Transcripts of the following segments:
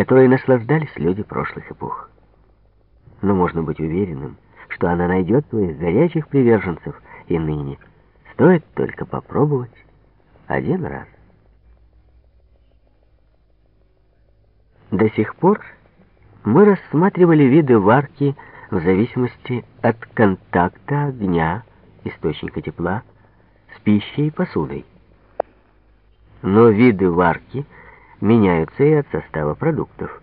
которой наслаждались люди прошлых эпох. Но можно быть уверенным, что она найдет своих горячих приверженцев и ныне. Стоит только попробовать один раз. До сих пор мы рассматривали виды варки в зависимости от контакта огня, источника тепла, с пищей и посудой. Но виды варки меняются и от состава продуктов.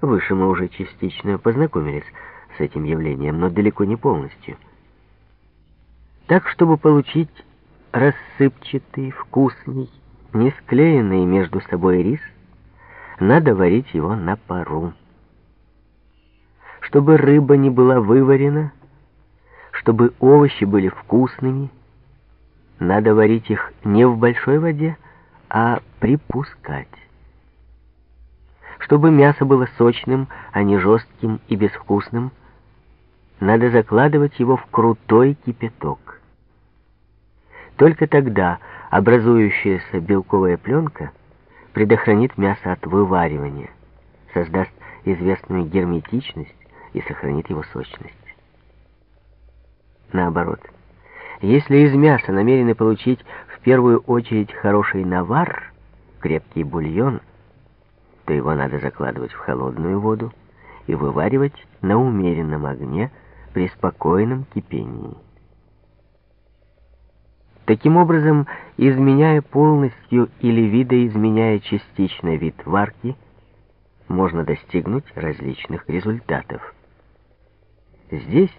Выше мы уже частично познакомились с этим явлением, но далеко не полностью. Так, чтобы получить рассыпчатый, вкусный, не склеенный между собой рис, надо варить его на пару. Чтобы рыба не была выварена, чтобы овощи были вкусными, надо варить их не в большой воде, а припускать. Чтобы мясо было сочным, а не жестким и безвкусным, надо закладывать его в крутой кипяток. Только тогда образующаяся белковая пленка предохранит мясо от вываривания, создаст известную герметичность и сохранит его сочность. Наоборот, если из мяса намерены получить в первую очередь хороший навар, крепкий бульон, то его надо закладывать в холодную воду и вываривать на умеренном огне при спокойном кипении. Таким образом, изменяя полностью или видоизменяя частично вид варки, можно достигнуть различных результатов. Здесь,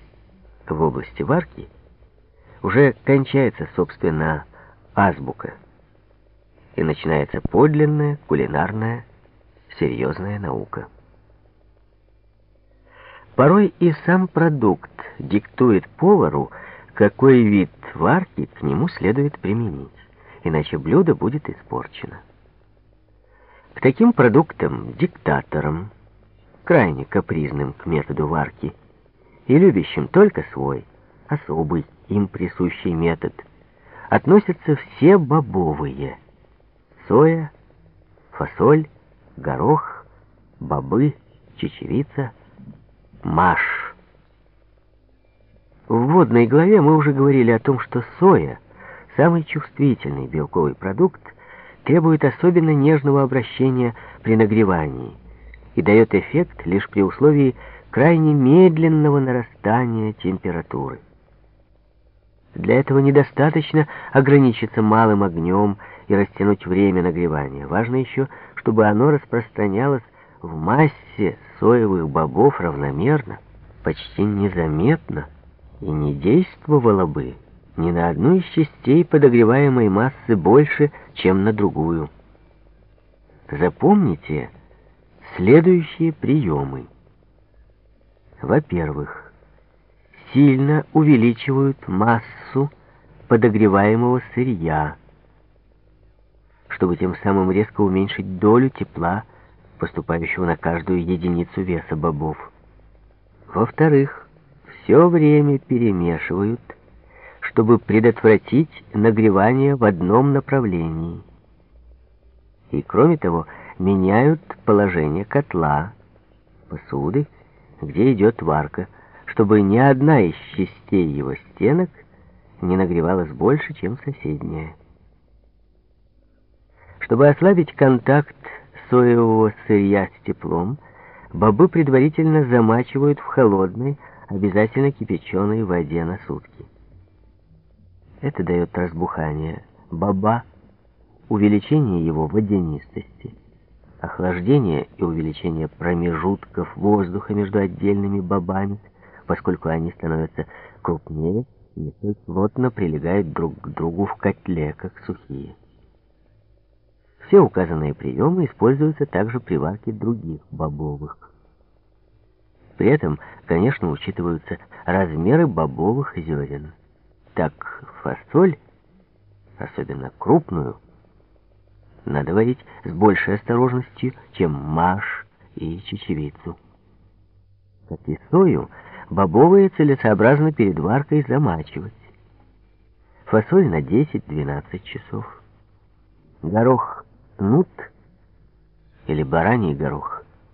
в области варки, уже кончается, собственно, азбука, и начинается подлинная кулинарная серьезная наука. Порой и сам продукт диктует повару, какой вид варки к нему следует применить, иначе блюдо будет испорчено. К таким продуктам, диктаторам, крайне капризным к методу варки и любящим только свой, особый, им присущий метод, относятся все бобовые. Соя, фасоль, горох, бобы, чечевица, маш. В вводной главе мы уже говорили о том, что соя, самый чувствительный белковый продукт, требует особенно нежного обращения при нагревании и дает эффект лишь при условии крайне медленного нарастания температуры. Для этого недостаточно ограничиться малым огнем и растянуть время нагревания. Важно еще, чтобы оно распространялось в массе соевых бобов равномерно, почти незаметно, и не действовало бы ни на одну из частей подогреваемой массы больше, чем на другую. Запомните следующие приемы. Во-первых, сильно увеличивают массу подогреваемого сырья, чтобы тем самым резко уменьшить долю тепла, поступающего на каждую единицу веса бобов. Во-вторых, все время перемешивают, чтобы предотвратить нагревание в одном направлении. И кроме того, меняют положение котла, посуды, где идет варка, чтобы ни одна из частей его стенок не нагревалась больше, чем соседняя. Чтобы ослабить контакт соевого сырья с теплом, бобы предварительно замачивают в холодной, обязательно кипяченой воде на сутки. Это дает разбухание боба, увеличение его водянистости, охлаждение и увеличение промежутков воздуха между отдельными бобами – поскольку они становятся крупнее и не столь плотно прилегают друг к другу в котле, как сухие. Все указанные приемы используются также при варке других бобовых. При этом, конечно, учитываются размеры бобовых зерен. Так фасоль, особенно крупную, надо варить с большей осторожностью, чем маш и чечевицу. Как и сою, Бобовые целесообразно перед варкой замачивать. Фасоль на 10-12 часов. Горох нут или бараний горох.